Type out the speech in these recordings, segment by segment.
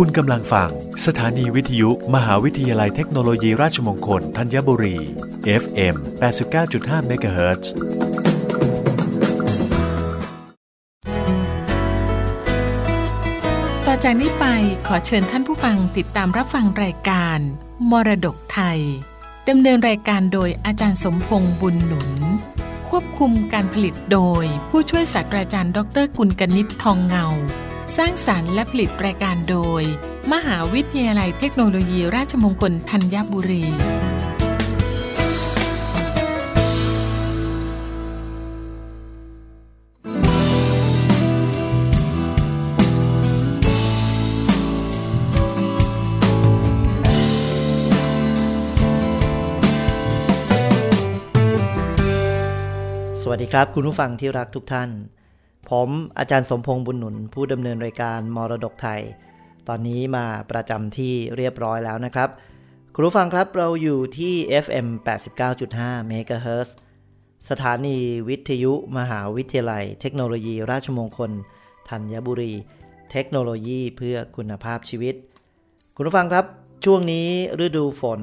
คุณกำลังฟัง สถานีวิทยุ มหาวิทยาลัยเทคโนโลยีราชมงคลธัญบุรี FM 89.5 MHz ต่อจากนี้ไปขอเชิญท่านผู้ฟังติดตามรับฟังรายการ มรดกไทยดำเนินรายการโดยอาจารย์สมพงษ์บุญหนุน ควบคุมการผลิตโดย ผู้ช่วยศาสตราจารย์ ดรกุลกนิษฐ์ทองเงา สร้างสารรค์และผลิตรายการโดย มหาวิทยาลัยเทคโนโลยีราชมงคลธัญบุรีสวัสดีครับ คุณผู้ฟังที่รักทุกท่าน ผมอาจารย์สมพงษ์บุญหนุน ผู้ดำเนินรายการมรดกไทย ตอนนี้มาประจำที่เรียบร้อยแล้วนะครับ คุณผู้ฟังครับเราอยู่ที่ FM 89.5 MHz สถานีวิทยุมหาวิทยาลัย เทคโนโลยี ราชมงคลธัญบุรี เทคโนโลยีเพื่อคุณภาพชีวิต คุณผู้ฟังครับ ช่วงนี้ฤดูฝน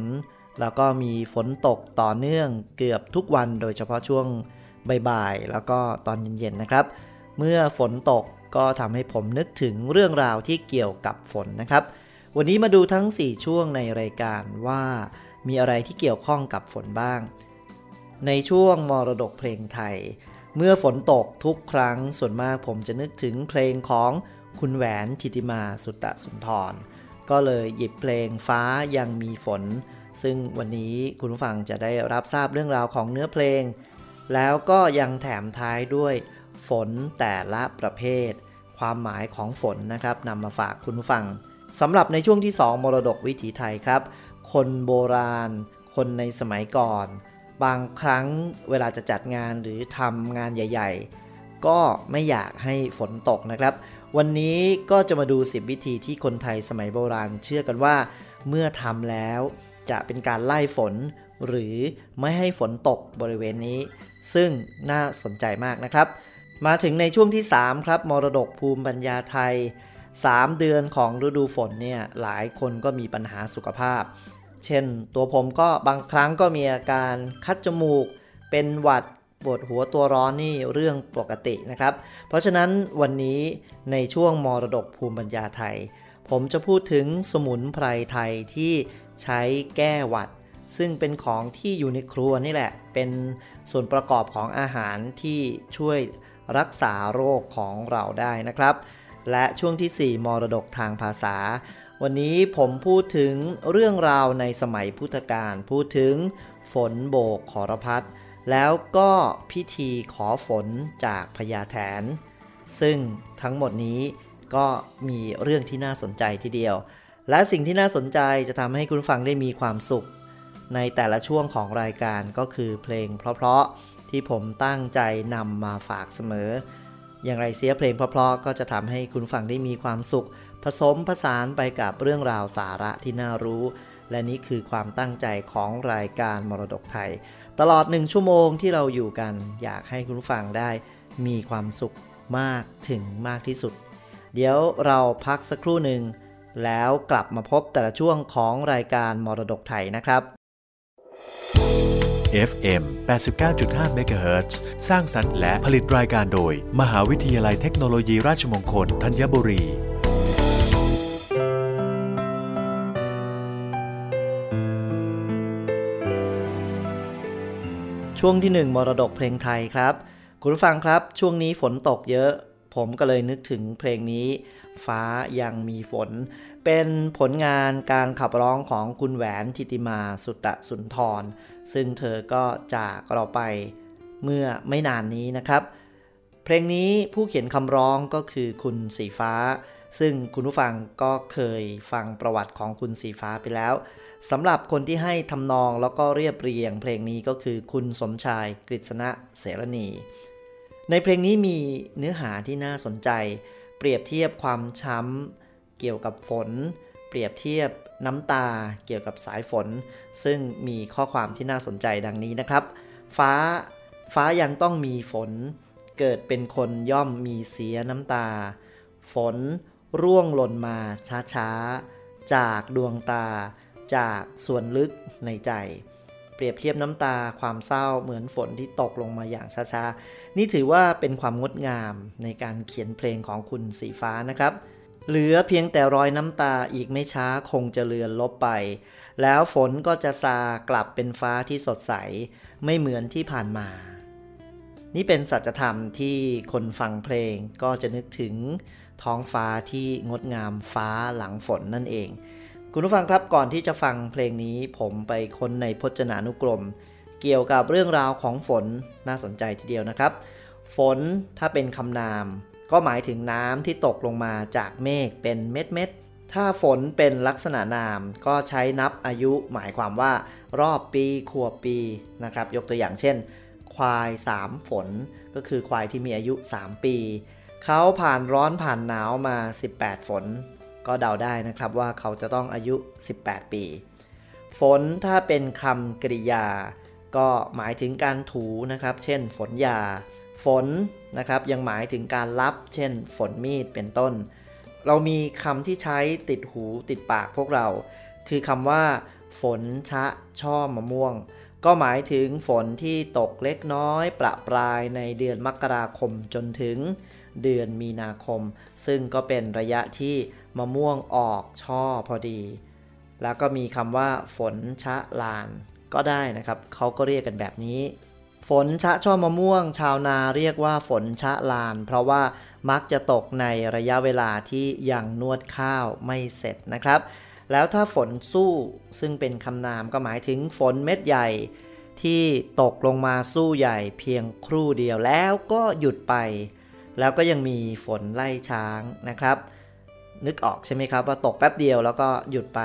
แล้วก็มีฝนตกต่อเนื่องเกือบทุกวัน โดยเฉพาะช่วงบ่ายๆแล้วก็ตอนเย็นๆนะครับ เมื่อฝนตกก็ทำให้ผมนึกถึงเรื่องราวที่เกี่ยวกับฝนนะครับ วันนี้มาดูทั้ง 4 ช่วงในรายการว่ามีอะไรที่เกี่ยวข้องกับฝนบ้าง ในช่วงมรดกเพลงไทย เมื่อฝนตกทุกครั้งส่วนมากผมจะนึกถึงเพลงของคุณแหวนทิติมาสุตตะสุนทร ก็เลยหยิบเพลงฟ้ายังมีฝน ซึ่งวันนี้คุณผู้ฟังจะได้รับทราบเรื่องราวของเนื้อเพลง แล้วก็ยังแถมท้ายด้วย ฝนแต่ละประเภท ความหมายของฝนนะครับนำมาฝากคุณผู้ฟังสำหรับในช่วงที่ 2 มรดกวิถีไทยครับ คนโบราณ คนในสมัยก่อน บางครั้งเวลาจะจัดงานหรือทำงานใหญ่ ๆ ก็ไม่อยากให้ฝนตกนะครับ วันนี้ก็จะมาดู 10 วิธีที่คนไทยสมัยโบราณ เชื่อกันว่า เมื่อทำแล้วจะเป็นการไล่ฝนหรือไม่ให้ฝนตกบริเวณนี้ ซึ่งน่าสนใจมากนะครับ มาถึงในช่วงที่ 3 ครับมรดกภูมิปัญญาไทย 3 เดือนของฤดูฝนเนี่ยหลายคนก็มีปัญหาสุขภาพ เช่น ตัวผมก็บางครั้งก็มีอาการคัดจมูก เป็นหวัดปวดหัวตัวร้อนนี่เรื่องปกตินะครับ เพราะฉะนั้นวันนี้ในช่วงมรดกภูมิปัญญาไทย ผมจะพูดถึงสมุนไพรไทยที่ใช้แก้หวัด ซึ่งเป็นของที่อยู่ในครัวนี่แหละ เป็นส่วนประกอบของอาหารที่ช่วย รักษาโรคของเราได้นะครับ และช่วงที่ 4 มรดกทางภาษา วันนี้ผมพูดถึงเรื่องราวในสมัยพุทธกาลพูดถึงฝนโบกขอรพัดแล้วก็พิธีขอฝนจากพญาแถน ซึ่งทั้งหมดนี้ก็มีเรื่องที่น่าสนใจทีเดียว และสิ่งที่น่าสนใจจะทำให้คุณฟังได้มีความสุข ในแต่ละช่วงของรายการก็คือเพลงเพราะๆ ที่ผมตั้งใจนำมาฝากเสมอ อย่างไรเสียเพลงเพราะๆก็จะทำให้คุณฟังได้มีความสุข ผสมผสานไปกับเรื่องราวสาระที่น่ารู้ และนี่คือความตั้งใจของรายการมรดกไทย ตลอดหนึ่งชั่วโมงที่เราอยู่กัน อยากให้คุณฟังได้มีความสุขมากถึงมากที่สุด เดี๋ยวเราพักสักครู่หนึ่งแล้วกลับมาพบแต่ละช่วงของรายการมรดกไทยนะครับ FM 89.5 MHz สร้างสรรค์และผลิตรายการโดย มหาวิทยาลัยเทคโนโลยีราชมงคลธัญบุรีช่วงที่ 1 มรดกเพลงไทยครับ คุณผู้ฟังครับ ช่วงนี้ฝนตกเยอะ ผมก็เลยนึกถึงเพลงนี้ ฟ้ายังมีฝน เป็นผลงานการขับร้องของคุณแหวนทิติมาสุตตะสุนทร ซึ่งเธอก็จากเราไปเมื่อไม่นานนี้นะครับ เพลงนี้ผู้เขียนคำร้องก็คือคุณสีฟ้า ซึ่งคุณผู้ฟังก็เคยฟังประวัติของคุณสีฟ้าไปแล้วสำหรับคนที่ให้ทำนองแล้วก็เรียบเรียงเพลงนี้ก็คือคุณสมชายกฤษณะเสรณี ในเพลงนี้มีเนื้อหาที่น่าสนใจ เปรียบเทียบความช้ำเกี่ยวกับฝน เปรียบเทียบ น้ำตาเกี่ยวกับสายฝน ซึ่งมีข้อความที่น่าสนใจดังนี้นะครับ ฟ้าฟ้ายังต้องมีฝน เกิดเป็นคนย่อมมีเสียน้ำตา ฝนร่วงหล่นมาช้าๆ จากดวงตา จากส่วนลึกในใจ เปรียบเทียบน้ำตาความเศร้าเหมือนฝนที่ตกลงมาอย่างช้าๆ นี่ถือว่าเป็นความงดงามในการเขียนเพลงของคุณสีฟ้านะครับ เหลือเพียงแต่รอยน้ำตาอีกไม่ช้าคงจะเลือนลบไป แล้วฝนก็จะซากลับเป็นฟ้าที่สดใส ไม่เหมือนที่ผ่านมา นี่เป็นสัจธรรมที่คนฟังเพลงก็จะนึกถึงท้องฟ้าที่งดงามฟ้าหลังฝนนั่นเอง คุณผู้ฟังครับก่อนที่จะฟังเพลงนี้ผมไปค้นในพจนานุกรม เกี่ยวกับเรื่องราวของฝนน่าสนใจทีเดียวนะครับ ฝนถ้าเป็นคำนาม ก็หมายถึงน้ำที่ตกลงมาจากเมฆเป็นเม็ดเม็ดถ้าฝนเป็นลักษณะนามก็ใช้นับอายุหมายความว่ารอบปีขวบปีนะครับ ยกตัวอย่างเช่น ควาย 3 ฝน ก็คือควายที่มีอายุ 3 ปี เขาผ่านร้อนผ่านหนาวมา 18 ฝน ก็เดาได้นะครับว่าเขาจะต้องอายุ 18 ปี ฝนถ้าเป็นคำกริยา ก็หมายถึงการถูนะครับ เช่น ฝนยา ฝนนะครับยังหมายถึงการรับ เช่น ฝนมีดเป็นต้น เรามีคำที่ใช้ติดหูติดปากพวกเรา คือคำว่า ฝนชะช่อมะม่วง ก็หมายถึงฝนที่ตกเล็กน้อย ประปรายในเดือนมกราคมจนถึงเดือนมีนาคม ซึ่งก็เป็นระยะที่มะม่วงออกช่อพอดี แล้วก็มีคำว่า ฝนชะลานก็ได้นะครับ เขาก็เรียกกันแบบนี้ ฝนชะช่อมะม่วง ชาวนาเรียกว่าฝนชะลาน เพราะว่ามักจะตกในระยะเวลาที่ยังนวดข้าวไม่เสร็จนะครับ แล้วถ้าฝนสู้ซึ่งเป็นคำนามก็หมายถึงฝนเม็ดใหญ่ ที่ตกลงมาสู้ใหญ่เพียงครู่เดียวแล้วก็หยุดไป แล้วก็ยังมีฝนไล่ช้างนะครับ นึกออกใช่ไหมครับว่าตกแป๊บเดียวแล้วก็หยุดไป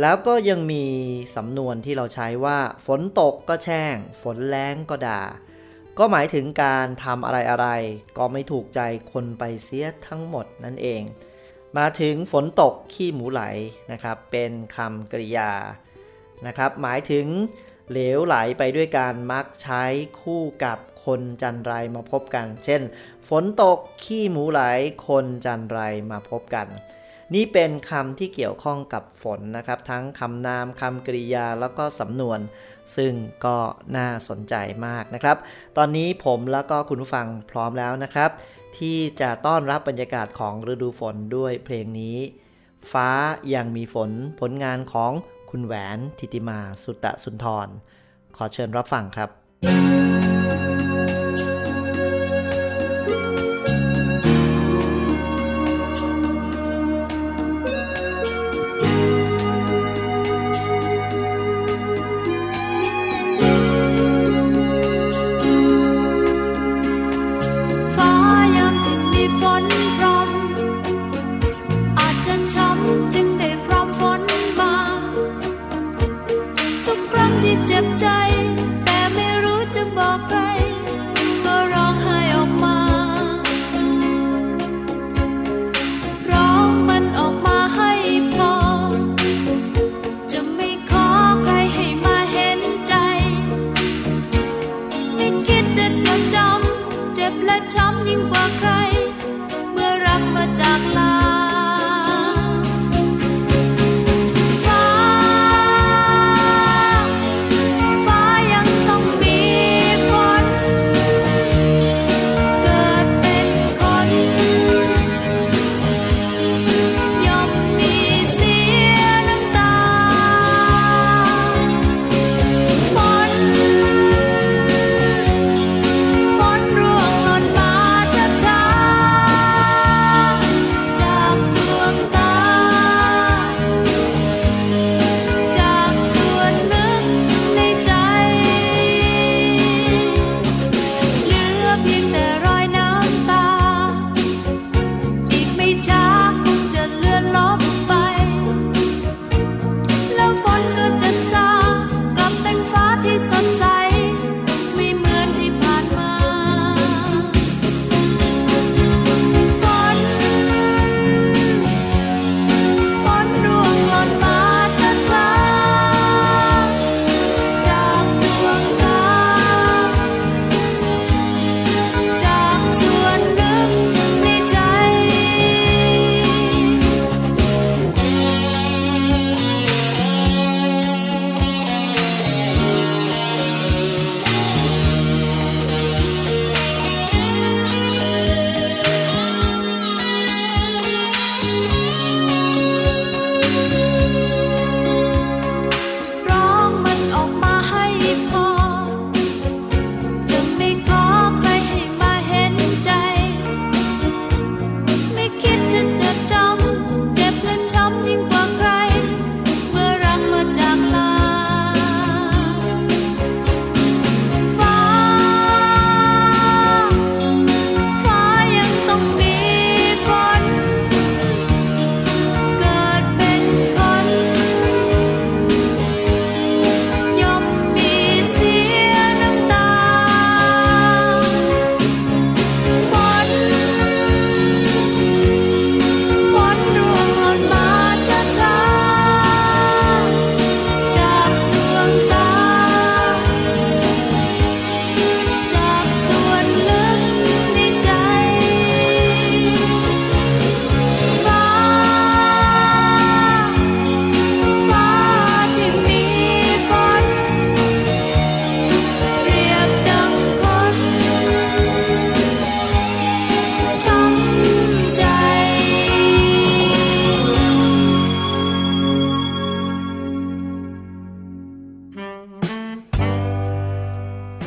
แล้วก็ยังมีสำนวนที่เราใช้ว่า ฝนตกก็แช่ง ฝนแรงก็ด่า ก็หมายถึงการทำอะไรอะไร ก็ไม่ถูกใจคนไปเสียทั้งหมดนั่นเอง มาถึงฝนตกขี้หมูไหลนะครับ เป็นคำกริยานะครับ หมายถึงเหลวไหลไปด้วยการมักใช้คู่กับคนจันไรมาพบกัน เช่น ฝนตกขี้หมูไหลคนจันไรมาพบกัน นี่เป็นคำที่เกี่ยวข้องกับฝนนะครับ ทั้งคำนามคำกริยาแล้วก็สำนวน ซึ่งก็น่าสนใจมากนะครับ ตอนนี้ผมแล้วก็คุณผู้ฟังพร้อมแล้วนะครับ ที่จะต้อนรับบรรยากาศของฤดูฝนด้วยเพลงนี้ ฟ้ายังมีฝนผลงานของคุณแหวนทิติมาสุตตะสุนทร ขอเชิญรับฟังครับที่เ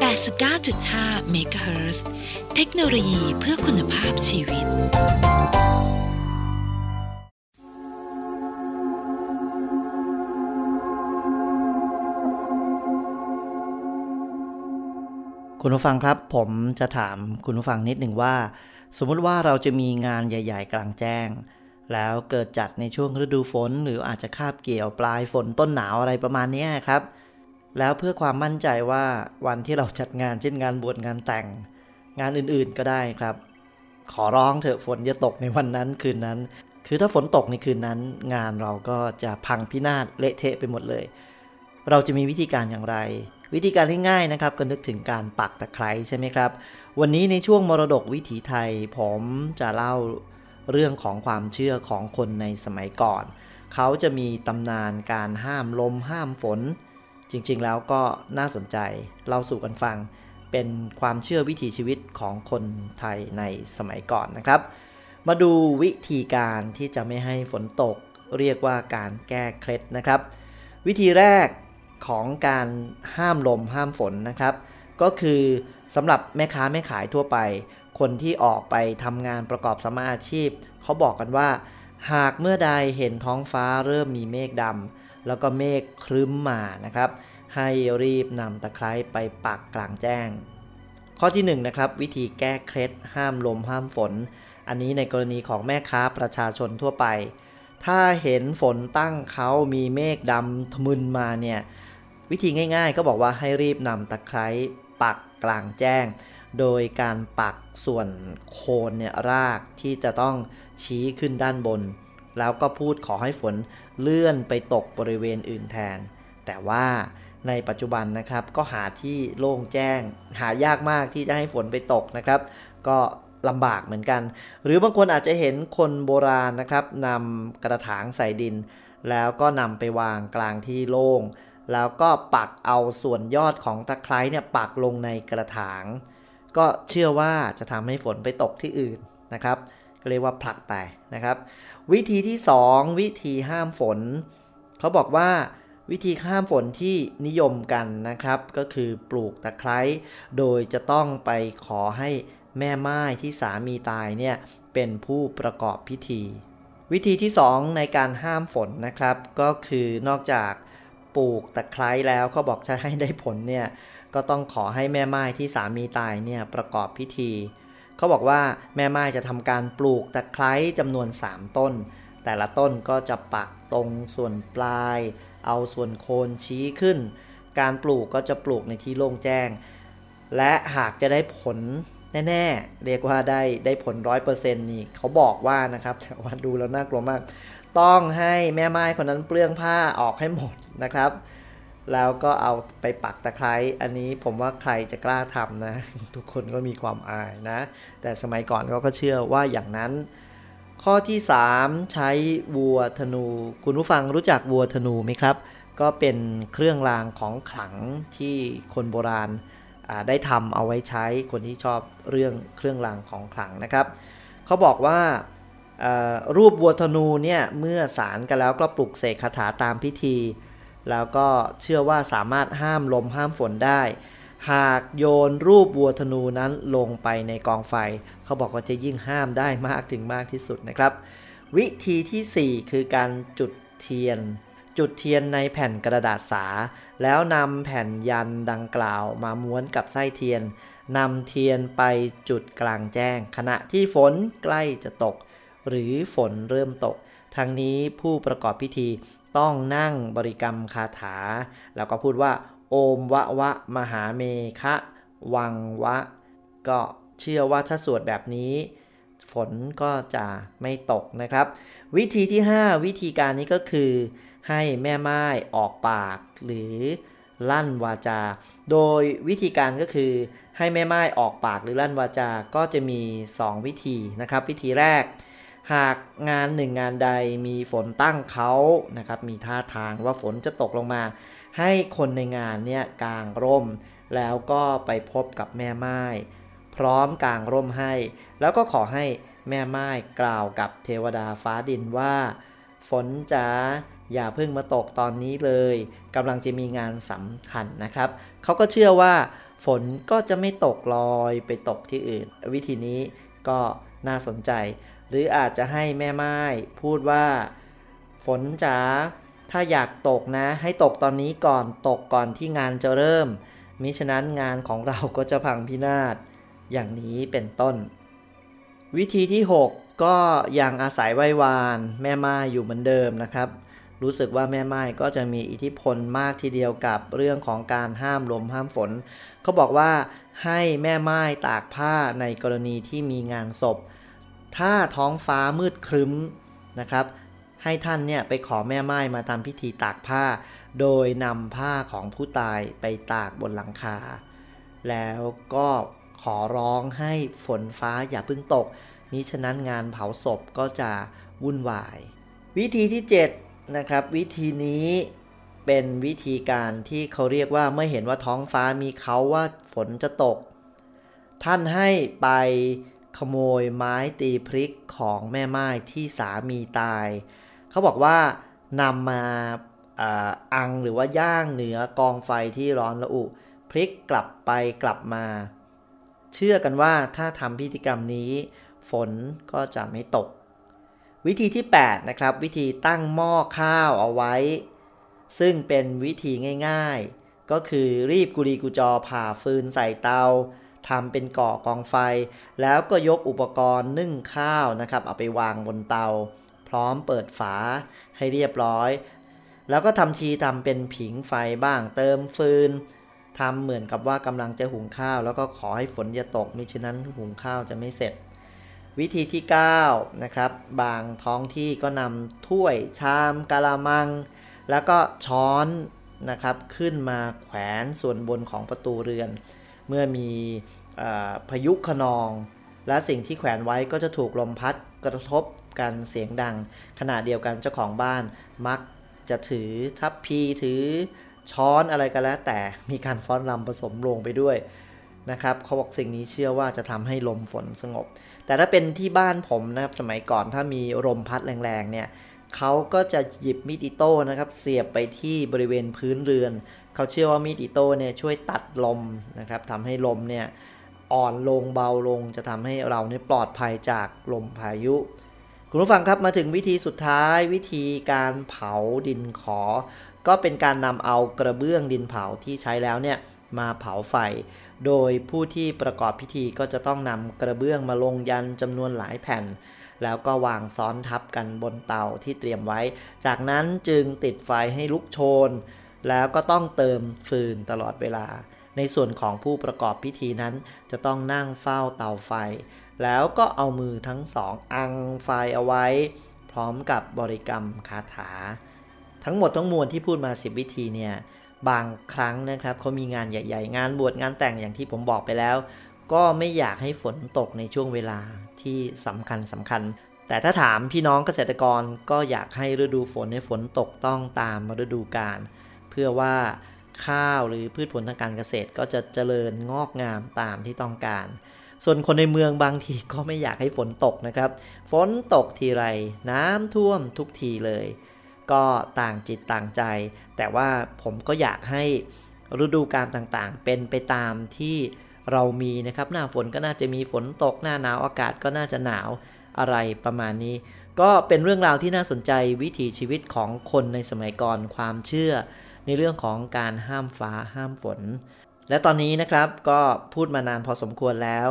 89.5 MHz เทคโนโลยีเพื่อคุณภาพชีวิต คุณผู้ฟังครับ ผมจะถามคุณผู้ฟังนิดหนึ่งว่า สมมุติว่าเราจะมีงานใหญ่ ๆ กลางแจ้ง แล้วเกิดจัดในช่วงฤดูฝน หรืออาจจะคาบเกี่ยวปลายฝนต้นหนาวอะไรประมาณนี้ครับ แล้วเพื่อความมั่นใจว่าวันที่เราจัดงานเช่นงานบวชงานแต่ง งานอื่นๆก็ได้ครับ ขอร้องเถอะฝนอย่าตกในวันนั้นคืนนั้น คือถ้าฝนตกในคืนนั้น งานเราก็จะพังพินาศเละเทะไปหมดเลย เราจะมีวิธีการอย่างไร วิธีการที่ง่ายนะครับ ก็นึกถึงการปักตะไคร้ใช่ไหมครับ วันนี้ในช่วงมรดกวิถีไทย ผมจะเล่าเรื่องของความเชื่อของคนในสมัยก่อน เขาจะมีตำนานการห้ามลมห้ามฝน จริงๆแล้วก็น่าสนใจเล่าสู่กันฟังเป็นความเชื่อวิถีชีวิตของคนไทยในสมัยก่อนนะครับ มาดูวิธีการที่จะไม่ให้ฝนตกเรียกว่าการแก้เคล็ดนะครับ วิธีแรกของการห้ามลมห้ามฝนนะครับ ก็คือสำหรับแม่ค้าแม่ขายทั่วไป คนที่ออกไปทำงานประกอบสมมาอาชีพ เขาบอกกันว่า หากเมื่อใดเห็นท้องฟ้าเริ่มมีเมฆดำ แล้วก็เมฆครึ้มมานะครับ ให้รีบนำตะไคร้ไปปักกลางแจ้ง ข้อที่1นนะครับวิธีแก้เคล็ดห้ามลมห้ามฝน อันนี้ในกรณีของแม่ค้าประชาชนทั่วไป ถ้าเห็นฝนตั้งเขามีเมฆดำทมึนมาเนี่ยวิธีง่าย ๆ ก็บอกว่าให้รีบนำตะไคร้ปักกลางแจ้ง โดยการปักส่วนโคนเนี่ยรากที่จะต้องชี้ขึ้นด้านบน แล้วก็พูดขอให้ฝน เลื่อนไปตกบริเวณอื่นแทน แต่ว่าในปัจจุบันนะครับก็หาที่โล่งแจ้ง หายากมากที่จะให้ฝนไปตกนะครับ ก็ลำบากเหมือนกัน หรือบางคนอาจจะเห็นคนโบราณนะครับนำกระถางใส่ดิน แล้วก็นำไปวางกลางที่โล่ง แล้วก็ปักเอาส่วนยอดของตะไคร้เนี่ยปักลงในกระถาง ก็เชื่อว่าจะทำให้ฝนไปตกที่อื่นนะครับก็เรียกว่าผลักไปนะครับ วิธีที่ 2 วิธีห้ามฝน เขาบอกว่าวิธีข้ามฝนที่นิยมกันนะครับ ก็คือปลูกตะไคร้โดยจะต้องไปขอให้แม่ไม้ที่สามีตายเนี่ยเป็นผู้ประกอบพิธี วิธีที่ 2 ในการห้ามฝนนะครับ ก็คือนอกจากปลูกตะไคร้แล้วเขาบอกจะให้ได้ผลเนี่ยก็ต้องขอให้แม่ไม้ที่สามีตายเนี่ยประกอบพิธี เขาบอกว่าแม่ไม้จะทำการปลูกตะไคร้จำนวน 3 ต้น แต่ละต้นก็จะปักตรงส่วนปลาย เอาส่วนโคนชี้ขึ้น การปลูกก็จะปลูกในที่โล่งแจ้ง และหากจะได้ผลแน่ๆ เรียกว่าได้ได้ผลร้อยเปอร์เซ็นต์นี่เขาบอกว่านะครับแต่ว่าดูแล้วน่ากลัวมาก ต้องให้แม่ไม้คนนั้นเปลื้องผ้าออกให้หมดนะครับ แล้วก็เอาไปปักตะไคร้ อันนี้ผมว่าใครจะกล้าทำนะ ทุกคนก็มีความอายนะ แต่สมัยก่อนเขาก็เชื่อว่าอย่างนั้น ข้อที่ 3 ใช้วัวธนู คุณผู้ฟังรู้จักวัวธนูไหมครับ ก็เป็นเครื่องรางของขลังที่คนโบราณได้ทำเอาไว้ใช้คนที่ชอบเรื่องเครื่องรางของขลังนะครับ เขาบอกว่ารูปวัวธนูเนี่ยเมื่อสารกันแล้วก็ปลุกเสกคาถาตามพิธี แล้วก็เชื่อว่าสามารถห้ามลมห้ามฝนได้ หากโยนรูปวัวธนูนั้นลงไปในกองไฟ เขาบอกว่าจะยิ่งห้ามได้มากถึงมากที่สุดนะครับ วิธีที่ 4 คือการจุดเทียน จุดเทียนในแผ่นกระดาษสา แล้วนำแผ่นยันดังกล่าวมาม้วนกับไส้เทียนนำเทียนไปจุดกลางแจ้ง ขณะที่ฝนใกล้จะตก หรือฝนเริ่มตก ทั้งนี้ผู้ประกอบพิธี ต้องนั่งบริกรรมคาถา แล้วก็พูดว่า โอมวะวะ มหาเมคะวังวะ ก็เชื่อว่าถ้าสวดแบบนี้ฝนก็จะไม่ตกนะครับ วิธีที่ 5 วิธีการนี้ก็คือ ให้แม่ไม้ออกปาก หรือลั่นวาจา โดยวิธีการก็คือ ให้แม่ไม้ออกปากหรือลั่นวาจา ก็จะมี 2 วิธีนะครับ วิธีแรก หากงานหนึ่งงานใดมีฝนตั้งเขานะครับมีท่าทางว่าฝนจะตกลงมา ให้คนในงานเนี่ยกางร่ม แล้วก็ไปพบกับแม่ไม้พร้อมกางร่มให้ แล้วก็ขอให้แม่ไม้กล่าวกับเทวดาฟ้าดินว่า ฝนจะอย่าเพิ่งมาตกตอนนี้เลยกำลังจะมีงานสำคัญนะครับเขาก็เชื่อว่า ฝนก็จะไม่ตกลอยไปตกที่อื่น วิธีนี้ก็น่าสนใจ หรืออาจจะให้แม่ไม้พูดว่า ฝนจ๋าถ้าอยากตกนะ ให้ตกตอนนี้ก่อนตกก่อนที่งานจะเริ่ม มิฉะนั้นงานของเราก็จะพังพินาศอย่างนี้เป็นต้น วิธีที่ 6 ก็ยังอาศัยไหววาน แม่ไม้อยู่เหมือนเดิมนะครับ รู้สึกว่าแม่ไม้ก็จะมีอิทธิพลมากทีเดียวกับเรื่องของการห้ามลมห้ามฝนเขาบอกว่าให้แม่ไม้ตากผ้าในกรณีที่มีงานศพ ถ้าท้องฟ้ามืดครึ้มนะครับ ให้ท่านเนี่ยไปขอแม่ไม้มาทำพิธีตากผ้า โดยนำผ้าของผู้ตายไปตากบนหลังคา แล้วก็ขอร้องให้ฝนฟ้าอย่าเพิ่งตกมิฉะนั้นงานเผาศพก็จะวุ่นวาย วิธีที่ 7 นะครับ วิธีนี้เป็นวิธีการที่เขาเรียกว่าเมื่อเห็นว่าท้องฟ้ามีเขาว่าฝนจะตก ท่านให้ไป ขโมยไม้ตีพริกของแม่ไม้ที่สามีตาย เขาบอกว่านำมาอังหรือว่าย่างเหนือกองไฟที่ร้อนระอุพลิกกลับไปกลับมา เชื่อกันว่าถ้าทำพิธีกรรมนี้ ฝนก็จะไม่ตก วิธีที่ 8 นะครับ วิธีตั้งหม้อข้าวเอาไว้ ซึ่งเป็นวิธีง่าย ๆ ก็คือรีบกุลีกุจอผ่าฟืนใส่เตา ทำเป็นก่อกองไฟ แล้วก็ยกอุปกรณ์นึ่งข้าวนะครับเอาไปวางบนเตา พร้อมเปิดฝาให้เรียบร้อย แล้วก็ทำทีทำเป็นผิงไฟบ้างเติมฟืนทำเหมือนกับว่ากำลังจะหุงข้าว แล้วก็ขอให้ฝนอย่าตกมิฉะนั้นหุงข้าวจะไม่เสร็จ วิธีที่9นะครับบางท้องที่ก็นำถ้วยชามกะละมัง แล้วก็ช้อนนะครับขึ้นมาแขวนส่วนบนของประตูเรือน เมื่อมีพายุขนอง และสิ่งที่แขวนไว้ก็จะถูกลมพัดกระทบกันเสียงดัง ขณะเดียวกันเจ้าของบ้านมักจะถือทัพพีถือช้อนอะไรก็แล้ว แต่มีการฟ้อนรำผสมลงไปด้วยนะครับเขาบอกสิ่งนี้เชื่อว่าจะทำให้ลมฝนสงบ แต่ถ้าเป็นที่บ้านผมนะครับสมัยก่อนถ้ามีลมพัดแรงๆเนี่ยเขาก็จะหยิบมีดอีโต้นะครับเสียบไปที่บริเวณพื้นเรือน เขาเชื่อว่ามีดอีโต้เนี่ยช่วยตัดลมนะครับทำให้ลมเนี่ยอ่อนลงเบาลงจะทำให้เราเนี่ยปลอดภัยจากลมพายุ คุณผู้ฟังครับมาถึงวิธีสุดท้ายวิธีการเผาดินขอ ก็เป็นการนำเอากระเบื้องดินเผาที่ใช้แล้วเนี่ยมาเผาไฟ โดยผู้ที่ประกอบพิธีก็จะต้องนำกระเบื้องมาลงยันจำนวนหลายแผ่น แล้วก็วางซ้อนทับกันบนเตาที่เตรียมไว้ จากนั้นจึงติดไฟให้ลุกโชน แล้วก็ต้องเติมฟืนตลอดเวลา ในส่วนของผู้ประกอบพิธีนั้น จะต้องนั่งเฝ้าเตาไฟ แล้วก็เอามือทั้งสองอังไฟเอาไว้ พร้อมกับบริกรรมคาถา ทั้งหมดทั้งมวลที่พูดมา 10 วิธีเนี่ยบางครั้งนะครับเขามีงานใหญ่ๆ งานบวชงานแต่งอย่างที่ผมบอกไปแล้ว ก็ไม่อยากให้ฝนตกในช่วงเวลาที่สำคัญสำคัญ แต่ถ้าถามพี่น้องเกษตรกรก็อยากให้ฤดูฝนในฝนตกต้องตามฤดูกาล เพื่อว่าข้าวหรือพืชผลทางการเกษตรก็จะเจริญงอกงามตามที่ต้องการ ส่วนคนในเมืองบางทีก็ไม่อยากให้ฝนตกนะครับ ฝนตกทีไรน้ำท่วมทุกทีเลย ก็ต่างจิตต่างใจ แต่ว่าผมก็อยากให้ฤดูการต่างๆ เป็นไปตามที่เรามีนะครับ หน้าฝนก็น่าจะมีฝนตก หน้าหนาวอากาศก็น่าจะหนาวอะไรประมาณนี้ ก็เป็นเรื่องราวที่น่าสนใจวิถีชีวิตของคนในสมัยก่อนความเชื่อ ในเรื่องของการห้ามฟ้าห้ามฝน และตอนนี้นะครับก็พูดมานานพอสมควรแล้ว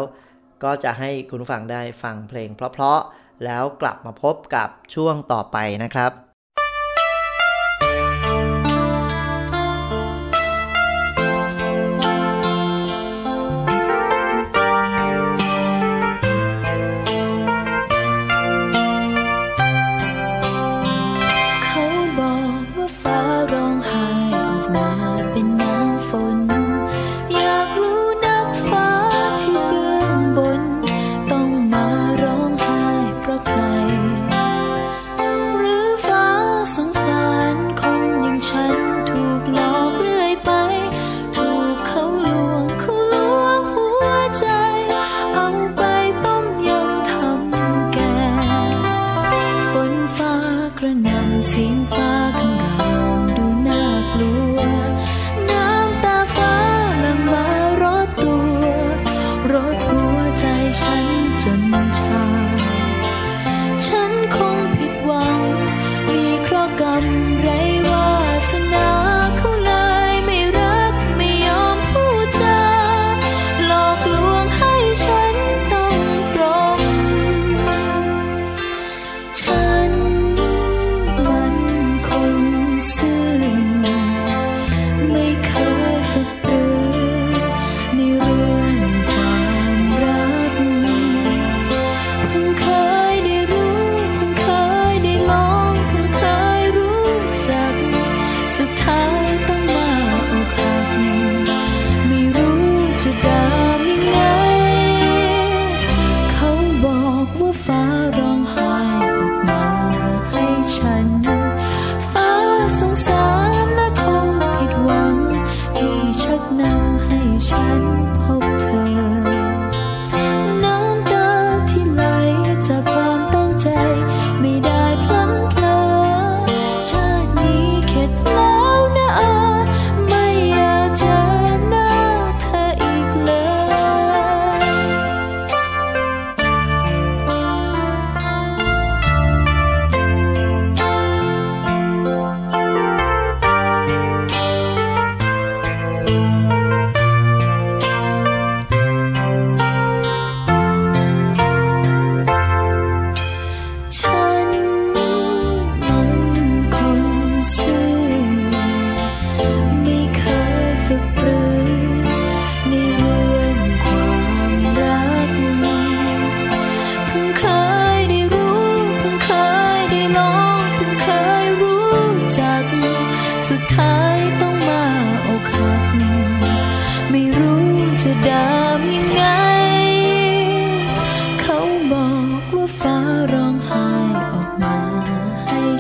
ก็จะให้คุณผู้ฟังได้ฟังเพลงเพราะๆแล้วกลับมาพบกับช่วงต่อไปนะครับ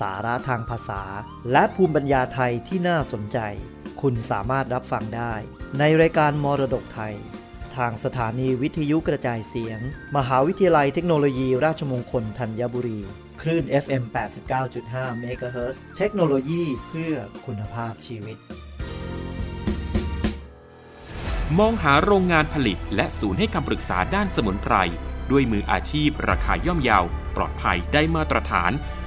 สาระทางภาษา และภูมิปัญญาไทยที่น่าสนใจ คุณสามารถรับฟังได้ ในรายการมรดกไทย ทางสถานีวิทยุกระจายเสียง มหาวิทยาลัยเทคโนโลยีราชมงคลธัญบุรี คลื่น FM 89.5 MHz เทคโนโลยีเพื่อคุณภาพชีวิต มองหาโรงงานผลิตและศูนย์ให้คำปรึกษาด้านสมุนไพรด้วยมืออาชีพราคาย่อมเยาว ปลอดภัยได้มาตรฐาน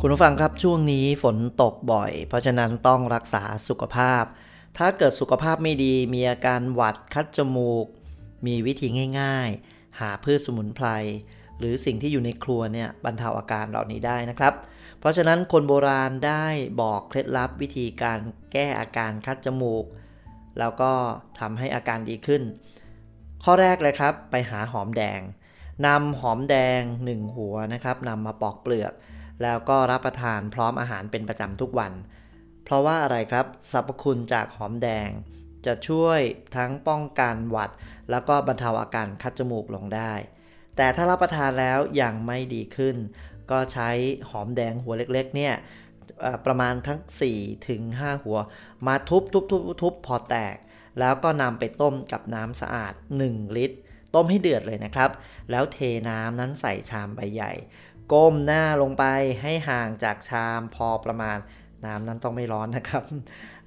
คุณผู้ฟังครับช่วงนี้ฝนตกบ่อย เพราะฉะนั้นต้องรักษาสุขภาพ ถ้าเกิดสุขภาพไม่ดีมีอาการหวัดคัดจมูก มีวิธีง่าย ๆ หาพืชสมุนไพรหรือสิ่งที่อยู่ในครัวเนี่ยบรรเทาอาการเหล่านี้ได้นะครับ เพราะฉะนั้นคนโบราณได้บอกเคล็ดลับวิธีการแก้อาการคัดจมูก แล้วก็ทำให้อาการดีขึ้น ข้อแรกเลยครับไปหาหอมแดงนำหอมแดง 1 หัวนะครับนำมาปอกเปลือก แล้วก็รับประทานพร้อมอาหารเป็นประจำทุกวัน เพราะว่าอะไรครับสรรพคุณจากหอมแดง จะช่วยทั้งป้องกันหวัด แล้วก็บรรเทาอาการคัดจมูกลงได้ แต่ถ้ารับประทานแล้วยังไม่ดีขึ้น ก็ใช้หอมแดงหัวเล็กๆเนี่ยประมาณทั้ง 4 ถึง 5 หัว มาทุบทุบทุบทุบพอแตก แล้วก็นำไปต้มกับน้ำสะอาด 1 ลิตร ต้มให้เดือดเลยนะครับ แล้วเทน้ำนั้นใส่ชามใบใหญ่ ก้มหน้าลงไปให้ห่างจากชามพอประมาณ น้ำนั้นต้องไม่ร้อนนะครับ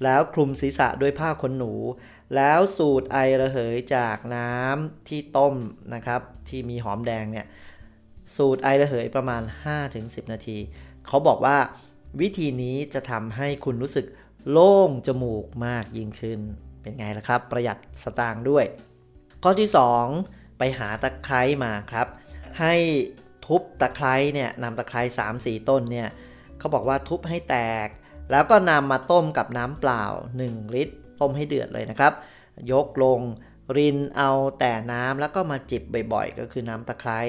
แล้วคลุมศีรษะด้วยผ้าขนหนู แล้วสูดไอระเหยจากน้ำที่ต้มนะครับ ที่มีหอมแดงเนี่ยสูดไอระเหยประมาณ 5-10 นาที เขาบอกว่าวิธีนี้จะทำให้คุณรู้สึกโล่งจมูกมากยิ่งขึ้น เป็นไงล่ะครับ ประหยัดสตางค์ด้วย ข้อที่ 2 ไปหาตะไคร้มาครับ ให้ ทุบตะไคร้เนี่ยนำตะไคร้3-4ต้นเนี่ยเขาบอกว่าทุบให้แตก แล้วก็นำมาต้มกับน้ำเปล่า 1 ลิตร ต้มให้เดือดเลยนะครับ ยกลงรินเอาแต่น้ำแล้วก็มาจิบบ่อยๆ ก็คือน้ำตะไคร้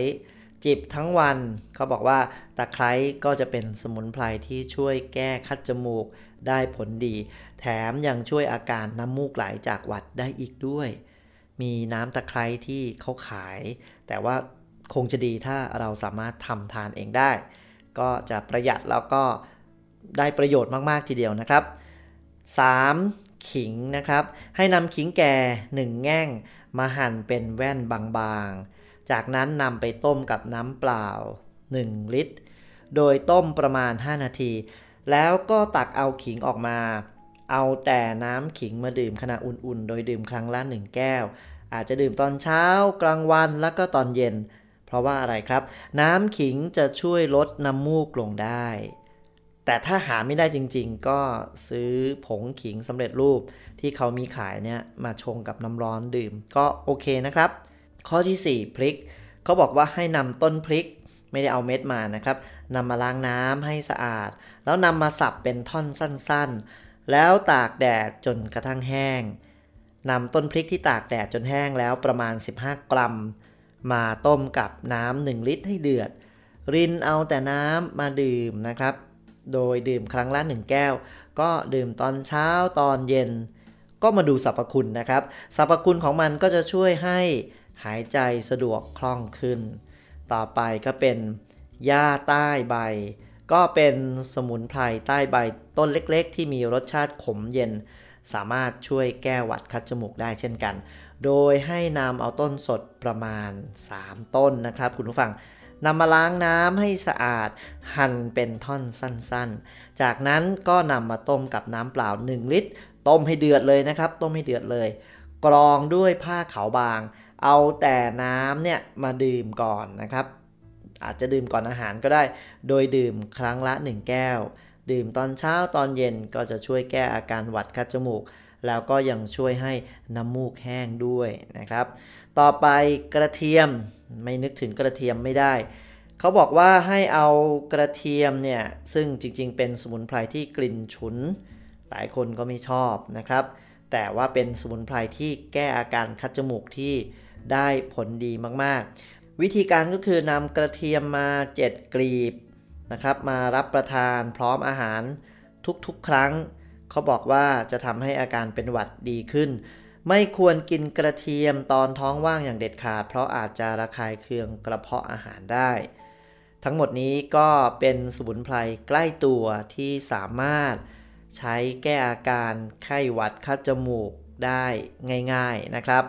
จิบทั้งวันเขาบอกว่าตะไคร้ก็จะเป็นสมุนไพรที่ช่วยแก้คัดจมูกได้ผลดี แถมยังช่วยอาการน้ำมูกไหลจากหวัดได้อีกด้วย มีน้ำตะไคร้ที่เขาขาย แต่ว่า คงจะดีถ้าเราสามารถทำทานเองได้ ก็จะประหยัดแล้วก็ได้ประโยชน์มาก ๆ ทีเดียวนะครับ 3. ขิงนะครับ ให้นำขิงแก่ 1 แง่งมาหั่นเป็นแว่นบางๆ จากนั้นนำไปต้มกับน้ำเปล่า 1 ลิตร โดยต้มประมาณ 5 นาที แล้วก็ตักเอาขิงออกมา เอาแต่น้ำขิงมาดื่มขณะอุ่นๆ โดยดื่มครั้งละ 1 แก้ว อาจจะดื่มตอนเช้ากลางวันแล้วก็ตอนเย็น เพราะว่าอะไรครับ น้ำขิงจะช่วยลดน้ำมูกลงได้ แต่ถ้าหาไม่ได้จริงๆ ก็ซื้อผงขิงสำเร็จรูปที่เขามีขายเนี่ยมาชงกับน้ำร้อนดื่มก็โอเคนะครับ ข้อที่ 4 พริกเขาบอกว่าให้นำต้นพริกไม่ได้เอาเม็ดมานะครับนำมาล้างน้ำให้สะอาด แล้วนำมาสับเป็นท่อนสั้นๆ แล้วตากแดดจนกระทั่งแห้งนำต้นพริกที่ตากแดดจนแห้งแล้วประมาณ 15 กรัม มาต้มกับน้ำ1ลิตรให้เดือด รินเอาแต่น้ำมาดื่มนะครับ โดยดื่มครั้งละ1แก้ว ก็ดื่มตอนเช้าตอนเย็น ก็มาดูสรรพคุณนะครับ สรรพคุณของมันก็จะช่วยให้หายใจสะดวกคล่องขึ้น ต่อไปก็เป็นหญ้าใต้ใบ ก็เป็นสมุนไพรใต้ใบต้นเล็กๆ ที่มีรสชาติขมเย็น สามารถช่วยแก้หวัดคัดจมูกได้เช่นกัน โดยให้นำเอาต้นสดประมาณ 3 ต้นนะครับ คุณผู้ฟังนำมาล้างน้ำให้สะอาด หั่นเป็นท่อนสั้นๆ จากนั้นก็นำมาต้มกับน้ำเปล่า 1 ลิตร ต้มให้เดือดเลยนะครับ ต้มให้เดือดเลย กรองด้วยผ้าขาวบาง เอาแต่น้ำเนี่ยมาดื่มก่อนนะครับ อาจจะดื่มก่อนอาหารก็ได้ โดยดื่มครั้งละ 1 แก้ว ดื่มตอนเช้าตอนเย็นก็จะช่วยแก้อาการหวัดคัดจมูก แล้วก็ยังช่วยให้น้ำมูกแห้งด้วยนะครับ ต่อไปกระเทียมไม่นึกถึงกระเทียมไม่ได้ เขาบอกว่าให้เอากระเทียมเนี่ยซึ่งจริงๆ เป็นสมุนไพรที่กลิ่นฉุน หลายคนก็ไม่ชอบนะครับ แต่ว่าเป็นสมุนไพรที่แก้อาการคัดจมูกที่ได้ผลดีมากๆ วิธีการก็คือนำกระเทียมมา 7 กลีบนะครับ มารับประทานพร้อมอาหารทุกๆ ครั้ง เขาบอกว่าจะทำให้อาการเป็นหวัดดีขึ้น ไม่ควรกินกระเทียมตอนท้องว่างอย่างเด็ดขาด เพราะอาจจะระคายเคืองกระเพาะอาหารได้ ทั้งหมดนี้ก็เป็นสมุนไพรใกล้ตัวที่สามารถใช้แก้อาการไข้หวัดคัดจมูกได้ง่าย ๆนะครับ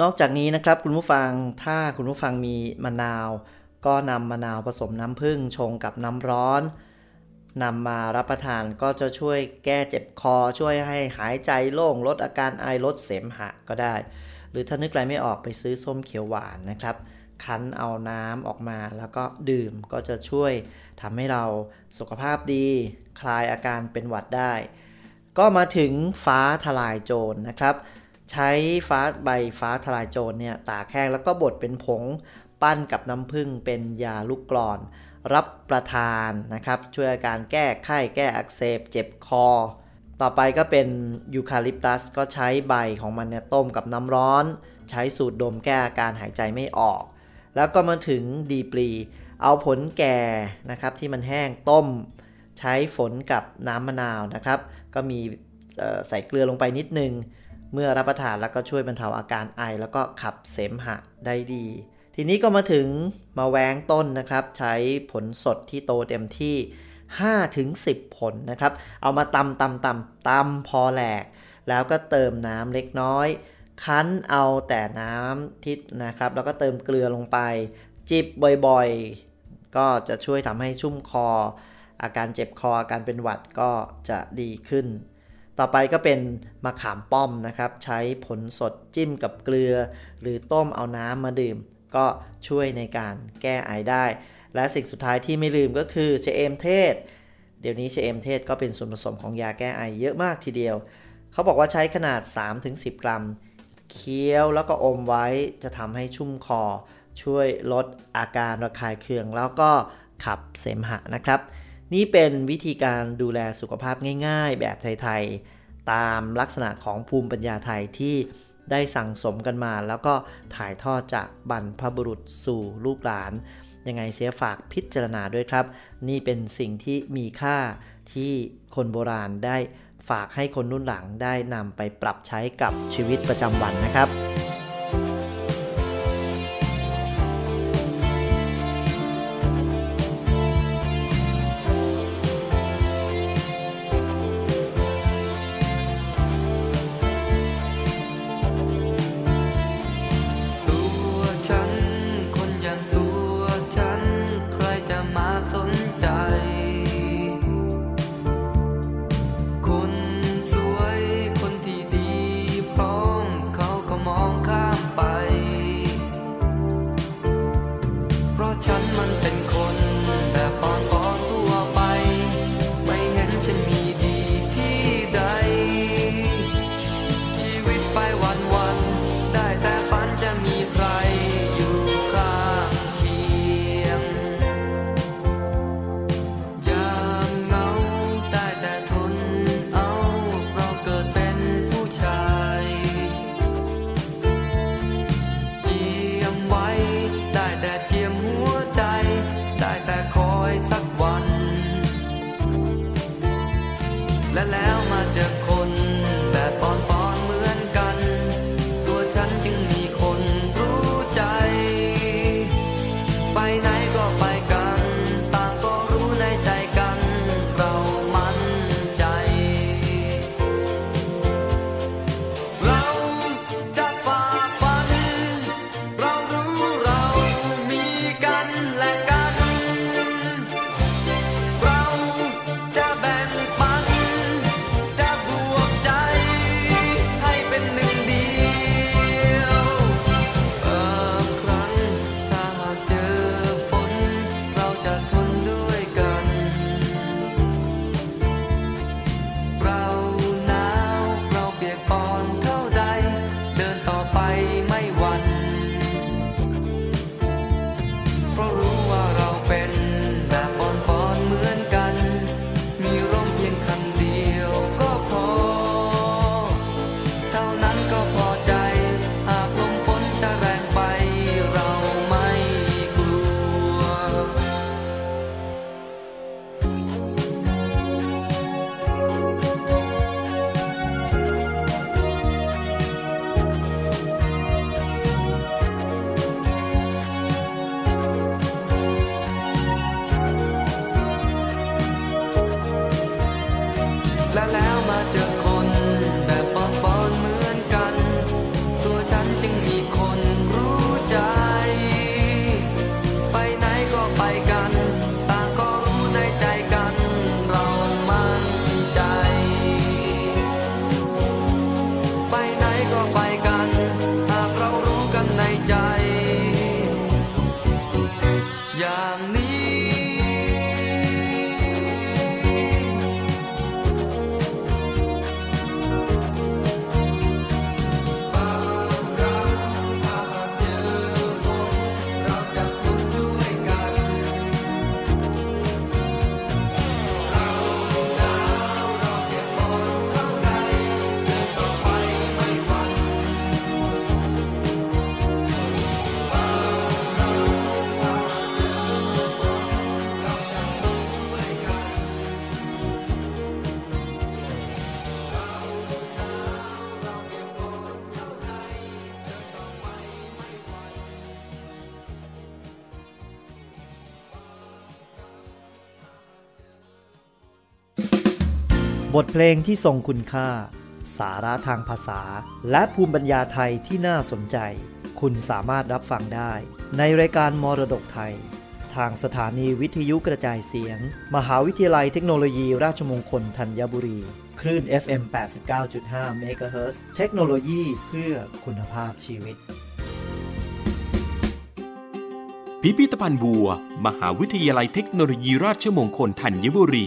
นอกจากนี้นะครับคุณผู้ฟังถ้าคุณผู้ฟังมีมะนาว ก็นำมะนาวผสมน้ำผึ้งชงกับน้ำร้อน นำมารับประทานก็จะช่วยแก้เจ็บคอ ช่วยให้หายใจโล่งลดอาการไอลดเสมหะก็ได้ หรือถ้านึกอะไรไม่ออกไปซื้อส้มเขียวหวานนะครับ คั้นเอาน้ำออกมาแล้วก็ดื่มก็จะช่วยทำให้เราสุขภาพดี คลายอาการเป็นหวัดได้ ก็มาถึงฟ้าทลายโจรนะครับ ใช้ฟ้าใบฟ้าทลายโจรเนี่ยตากแห้งแล้วก็บดเป็นผงปั้นกับน้ำผึ้งเป็นยาลูกกรอน รับประทานนะครับ ช่วยอาการแก้ไข้แก้อักเสบ เจ็บคอ ต่อไปก็เป็นยูคาลิปตัสก็ใช้ใบของมันเนี่ยต้มกับน้ำร้อน ใช้สูตรดมแก้อาการหายใจไม่ออก แล้วก็มาถึงดีปลีเอาผลแก่นะครับที่มันแห้งต้ม ใช้ฝนกับน้ำมะนาวนะครับ ก็มีใส่เกลือลงไปนิดนึง เมื่อรับประทานแล้วก็ช่วยบรรเทาอาการไอ แล้วก็ขับเสมหะได้ดี ทีนี้ก็มาถึงมาแวงต้นนะครับ ใช้ผลสดที่โตเต็มที่5-10 ผลนะครับ เอามาตำตำตำตำพอแหลก แล้วก็เติมน้ำเล็กน้อย คั้นเอาแต่น้ำทิศนะครับ แล้วก็เติมเกลือลงไป จิบบ่อยๆ ก็จะช่วยทำให้ชุ่มคอ อาการเจ็บคออาการเป็นหวัดก็จะดีขึ้น ต่อไปก็เป็นมะขามป้อมนะครับ ใช้ผลสดจิ้มกับเกลือ หรือต้มเอาน้ำมาดื่ม ก็ช่วยในการแก้ไอได้ และสิ่งสุดท้ายที่ไม่ลืมก็คือเชเอมเทศ เดี๋ยวนี้เชเอมเทศก็เป็นส่วนผสมของยาแก้ไอเยอะมากทีเดียว เขาบอกว่าใช้ขนาด 3-10 กรัม เคี้ยวแล้วก็อมไว้จะทำให้ชุ่มคอ ช่วยลดอาการระคายเคือง แล้วก็ขับเสมหะนะครับ นี่เป็นวิธีการดูแลสุขภาพง่าย ๆ แบบไทยๆตามลักษณะของภูมิปัญญาไทยที่ ได้สั่งสมกันมา แล้วก็ถ่ายทอดจากบรรพบุรุษสู่ลูกหลาน ยังไงเสียฝากพิจารณาด้วยครับ นี่เป็นสิ่งที่มีค่าที่คนโบราณได้ฝากให้คนรุ่นหลังได้นำไปปรับใช้กับชีวิตประจำวันนะครับ ทเพลงที่ทรงคุณค่า สาระทางภาษา และภูมิปัญญาไทยที่น่าสนใจ คุณสามารถรับฟังได้ ในรายการมรดกไทย ทางสถานีวิทยุกระจายเสียง มหาวิทยาลัยเทคโนโลยีราชมงคลธัญบุรี คลื่น FM 89.5 MHz เทคโนโลยีเพื่อคุณภาพชีวิต พิพิธภัณฑ์บัว มหาวิทยาลัยเทคโนโลยีราชมงคลธัญบุรี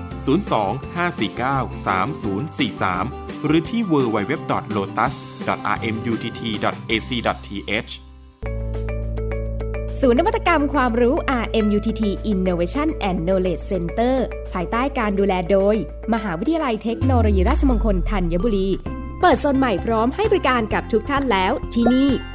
02-549-3043 หรือที่ www.lotus.rmutt.ac.th ศูนย์นวัตกรรมความรู้ RMUTT Innovation and Knowledge Center ภายใต้การดูแลโดย มหาวิทยาลัยเทคโนโลยีราชมงคลธัญบุรี เปิดโซนใหม่พร้อมให้บริการกับทุกท่านแล้วที่นี่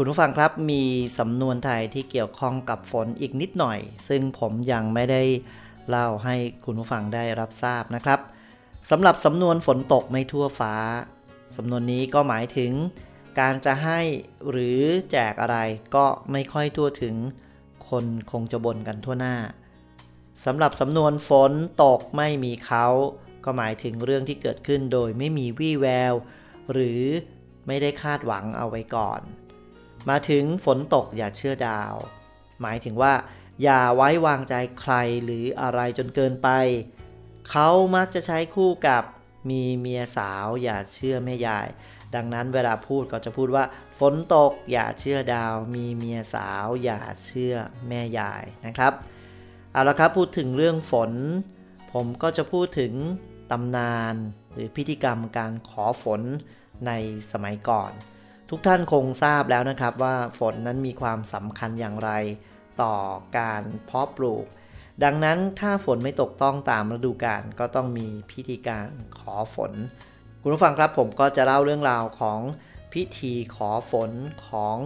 คุณผู้ฟังครับมีสำนวนไทยที่เกี่ยวข้องกับฝนอีกนิดหน่อย ซึ่งผมยังไม่ได้เล่าให้คุณผู้ฟังได้รับทราบนะครับสำหรับสำนวนฝนตกไม่ทั่วฟ้าสำนวนนี้ก็หมายถึง การจะให้หรือแจกอะไรก็ไม่ค่อยทั่วถึง คนคงจะบ่นกันทั่วหน้าสำหรับสำนวนฝนตกไม่มีเขาก็หมายถึงเรื่องที่เกิดขึ้นโดยไม่มีวี่แวว หรือไม่ได้คาดหวังเอาไว้ก่อน มาถึงฝนตกอย่าเชื่อดาว หมายถึงว่า อย่าไว้วางใจใครหรืออะไรจนเกินไป เขามักจะใช้คู่กับมีเมียสาวอย่าเชื่อแม่ยาย ดังนั้นเวลาพูดก็จะพูดว่า ฝนตกอย่าเชื่อดาว มีเมียสาวอย่าเชื่อแม่ยายนะครับ เอาละครับพูดถึงเรื่องฝน ผมก็จะพูดถึงตำนาน หรือพิธีกรรมการขอฝนในสมัยก่อน ทุกท่านคงทราบแล้วนะครับว่าฝนนั้นมีความสำคัญอย่างไรต่อการเพาะปลูก ดังนั้นถ้าฝนไม่ตกต้องตามฤดูกาลก็ต้องมีพิธีการขอฝน คุณผู้ฟังครับผมก็จะเล่าเรื่องราวของพิธีขอฝนของ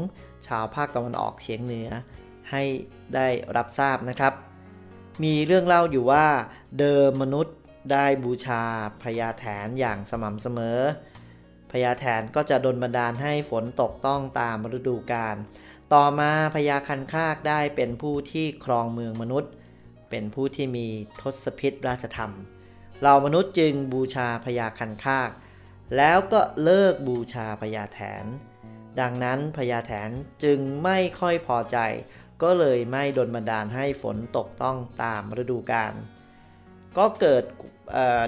ชาวภาคตะวันออกเฉียงเหนือ ให้ได้รับทราบนะครับ มีเรื่องเล่าอยู่ว่าเดิมมนุษย์ได้บูชาพญาแถนอย่างสม่ำเสมอ พญาแถนก็จะดลบันดาลให้ฝนตกต้องตามฤดูกาล ต่อมาพญาคันคากได้เป็นผู้ที่ครองเมืองมนุษย์ เป็นผู้ที่มีทศพิษราชธรรม เรามนุษย์จึงบูชาพญาคันคาก แล้วก็เลิกบูชาพญาแถน ดังนั้นพญาแถนจึงไม่ค่อยพอใจ ก็เลยไม่ดลบันดาลให้ฝนตกต้องตามฤดูกาล ก็เกิด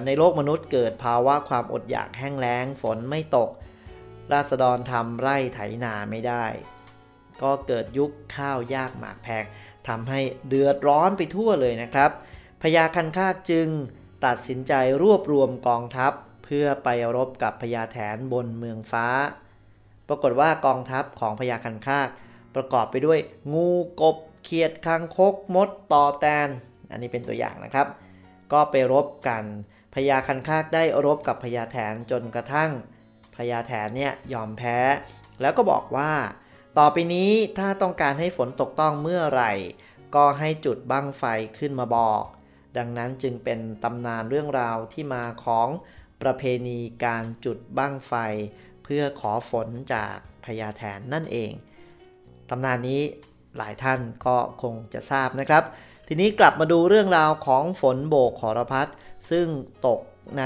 ในโลกมนุษย์เกิดภาวะความอดอยากแห้งแล้ง ฝนไม่ตก ราษฎรทำไร่ไถนาไม่ได้ ก็เกิดยุคข้าวยากหมากแพงทำให้เดือดร้อนไปทั่วเลยนะครับพญาคันคากจึงตัดสินใจรวบรวมกองทัพ เพื่อไปรบกับพญาแถนบนเมืองฟ้า ปรากฏว่ากองทัพของพญาคันคาก ประกอบไปด้วยงูกบเขียดคางคกมดต่อแตน อันนี้เป็นตัวอย่างนะครับ ก็ไปรบกันพญาคันคากได้รบกับพญาแถนจนกระทั่งพญาแถนเนี่ยยอมแพ้ แล้วก็บอกว่า ต่อไปนี้ถ้าต้องการให้ฝนตกต้องเมื่อไหร่ ก็ให้จุดบั้งไฟขึ้นมาบอก ดังนั้นจึงเป็นตำนานเรื่องราวที่มาของประเพณีการจุดบั้งไฟ เพื่อขอฝนจากพญาแถนนั่นเองตำนานนี้หลายท่านก็คงจะทราบนะครับ ทีนี้กลับมาดูเรื่องราวของฝนโบกขอรพัฒซึ่งตกใน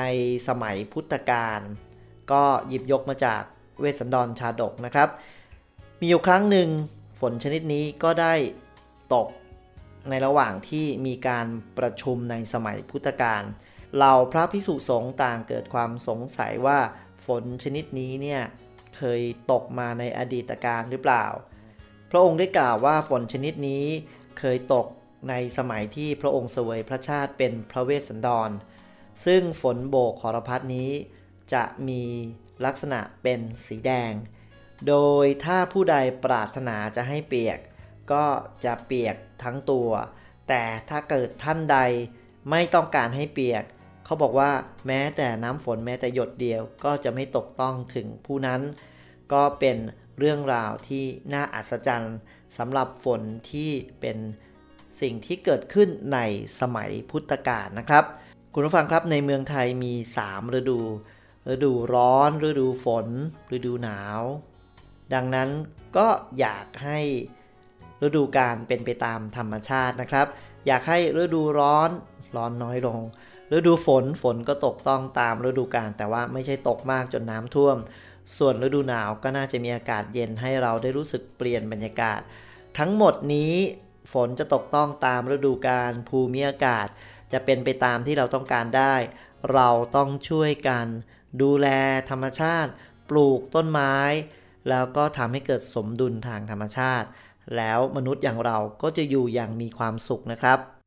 สมัยพุทธกาลก็หยิบยกมาจากเวสสันดรชาดกนะครับ มีอยู่ครั้งหนึ่งฝนชนิดนี้ก็ได้ตกในระหว่างที่มีการประชุมในสมัยพุทธกาลเหล่าพระพิสุสงฆ์ต่างเกิดความสงสัยว่าฝนชนิดนี้เนี่ยเคยตกมาในอดีตการหรือเปล่า พระองค์ได้กล่าวว่าฝนชนิดนี้เคยตก ในสมัยที่พระองค์เสวยพระชาติเป็นพระเวสสันดร ซึ่งฝนโบกขอรพัฒนี้จะมีลักษณะเป็นสีแดง โดยถ้าผู้ใดปรารถนาจะให้เปียก ก็จะเปียกทั้งตัว แต่ถ้าเกิดท่านใดไม่ต้องการให้เปียก เขาบอกว่าแม้แต่น้ำฝนแม้แต่หยดเดียวก็จะไม่ตกต้องถึงผู้นั้น ก็เป็นเรื่องราวที่น่าอัศจรรย์สำหรับฝนที่เป็น สิ่งที่เกิดขึ้นในสมัยพุทธกาลนะครับ คุณผู้ฟังครับในเมืองไทยมี 3 ฤดู ฤดูร้อน ฤดูฝน ฤดูหนาว ดังนั้นก็อยากให้ฤดูการเป็นไปตามธรรมชาตินะครับ อยากให้ฤดูร้อนร้อนน้อยลง ฤดูฝนฝนก็ตกต้องตามฤดูกาลแต่ว่าไม่ใช่ตกมากจนน้ำท่วม ส่วนฤดูหนาวก็น่าจะมีอากาศเย็นให้เราได้รู้สึกเปลี่ยนบรรยากาศ ทั้งหมดนี้ ฝนจะตกต้องตามฤดูกาลภูมิอากาศ จะเป็นไปตามที่เราต้องการได้ เราต้องช่วยกัน ดูแลธรรมชาติ ปลูกต้นไม้ แล้วก็ทำให้เกิดสมดุลทางธรรมชาติ แล้วมนุษย์อย่างเราก็จะอยู่อย่างมีความสุขนะครับ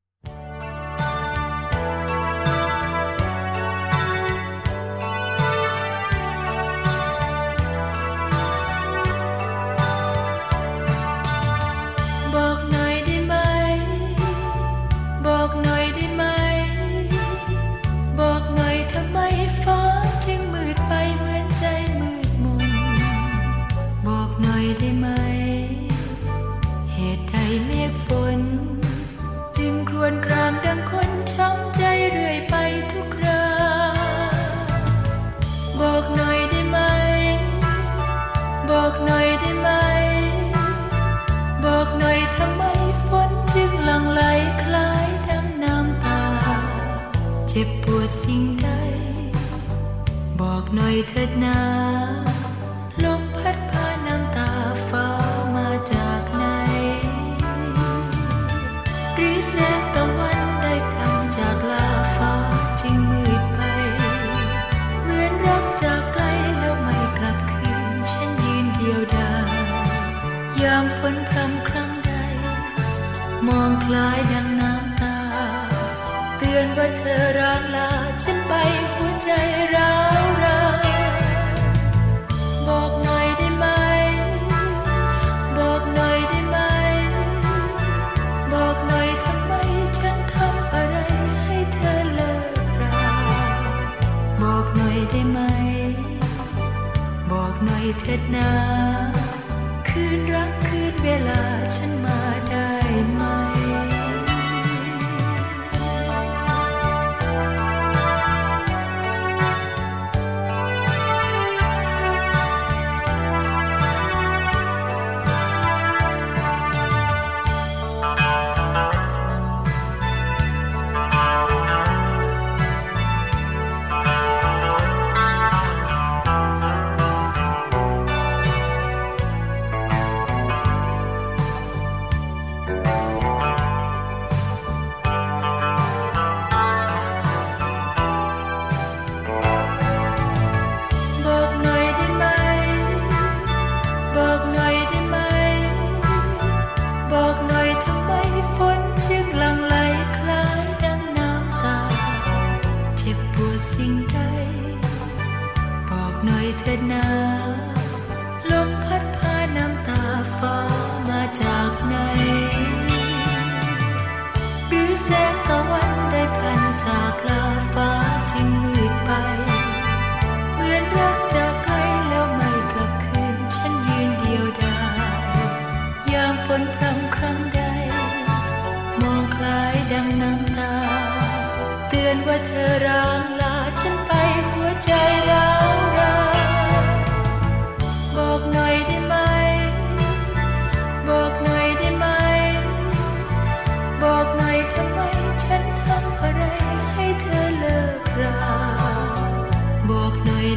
ค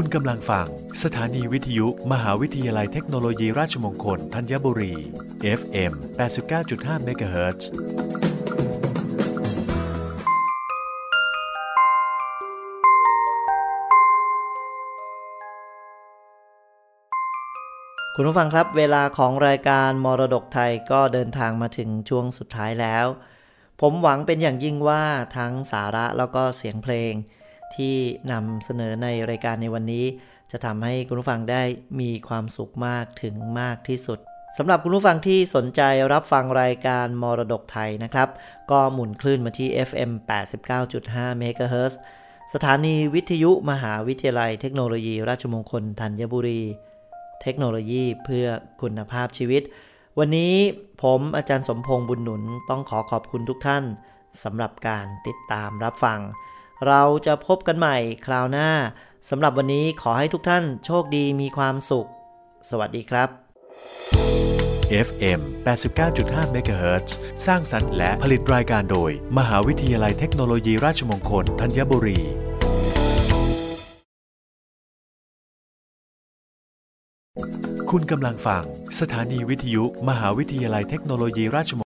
ุณกำลังฟัง สถานีวิทยุ มหาวิทยาลัยเทคโนโลยีราชมงคล ธัญบุรี FM 89.5 MHz คุณผู้ฟังครับ เวลาของรายการมรดกไทยก็เดินทางมาถึงช่วงสุดท้ายแล้ว ผมหวังเป็นอย่างยิ่งว่าทั้งสาระแล้วก็เสียงเพลง ที่นำเสนอในรายการในวันนี้ จะทำให้คุณผู้ฟังได้มีความสุขมากถึงมากที่สุดสำหรับคุณผู้ฟังที่สนใจรับฟังรายการมรดกไทยนะครับ ก็หมุนคลื่นมาที่ FM 89.5 MHz สถานีวิทยุมหาวิทยาลัยเทคโนโลยีราชมงคลธัญบุรี เทคโนโลยีเพื่อคุณภาพชีวิต วันนี้ผมอาจารย์สมพงษ์บุญหนุนต้องขอขอบคุณทุกท่านสำหรับการติดตามรับฟัง เราจะพบกันใหม่คราวหน้าสำหรับวันนี้ขอให้ทุกท่านโชคดีมีความสุข สวัสดีครับ FM 89.5 MHz สร้างสรรค์และผลิตรายการโดย มหาวิทยาลัยเทคโนโลยีราชมงคลธัญบุรี คุณกำลังฟัง สถานีวิทยุ มหาวิทยาลัยเทคโนโลยีราชมง